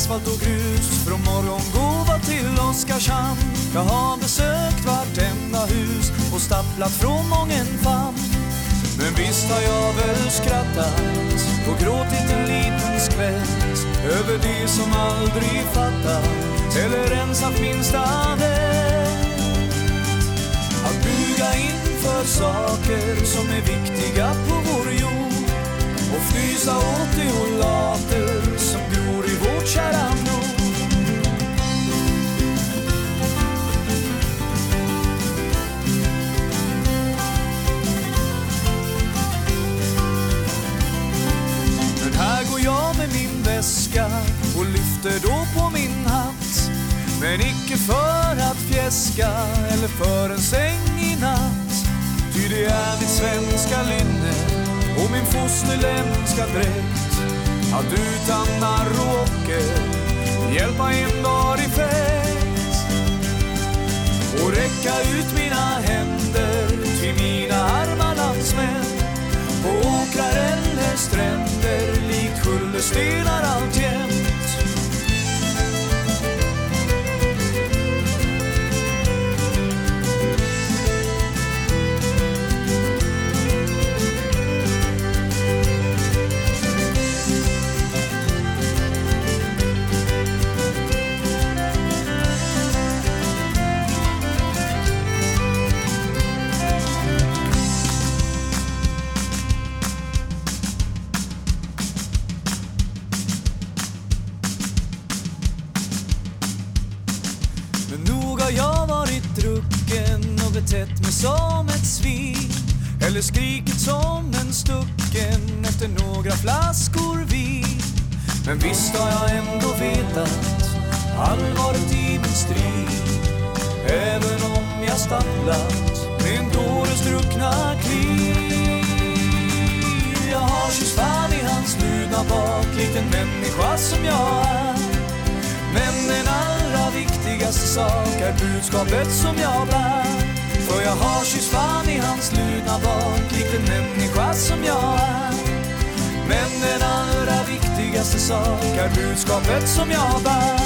asfalt och grus från Morgongåva till Oskarshamn. Jag har besökt vartenda hus och stapplat från mången famn. Men visst har jag väl skrattat och gråtit en liten skvätt över det som aldrig fattat eller ens haft minsta vett. Att buga inför saker som är viktiga väska och lyfter då på min hatt. Men icke för att fjäska eller för en säng i natt. Ty det är mitt svenska linne och min fosterländska dräkt. Att utan narr och ocker hjälpa en var i fäkt. Och räcka ut mina händer till mina arma landsmän. På åkrar eller stränder likt kullerstenar nog har jag varit drucken och betett mig som ett svin. Eller skrikit som en stucken efter några flaskor vin. Men visst har jag ändå vetat allvaret i min strid. Även om jag stapplat med en dåres druckna kliv Jag har kysst fan i hans ludna bak liten människa som jag är sak är budskapet som jag bär. För jag har kysst fan i hans ludna bak likt en människa som jag är. Men den allra viktigaste sak är budskapet som jag bär.